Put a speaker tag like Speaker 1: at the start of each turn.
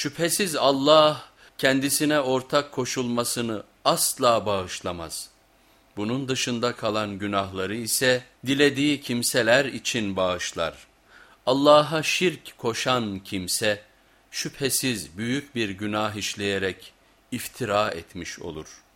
Speaker 1: Şüphesiz Allah kendisine ortak koşulmasını asla bağışlamaz. Bunun dışında kalan günahları ise dilediği kimseler için bağışlar. Allah'a şirk koşan kimse şüphesiz büyük bir günah işleyerek iftira etmiş olur.''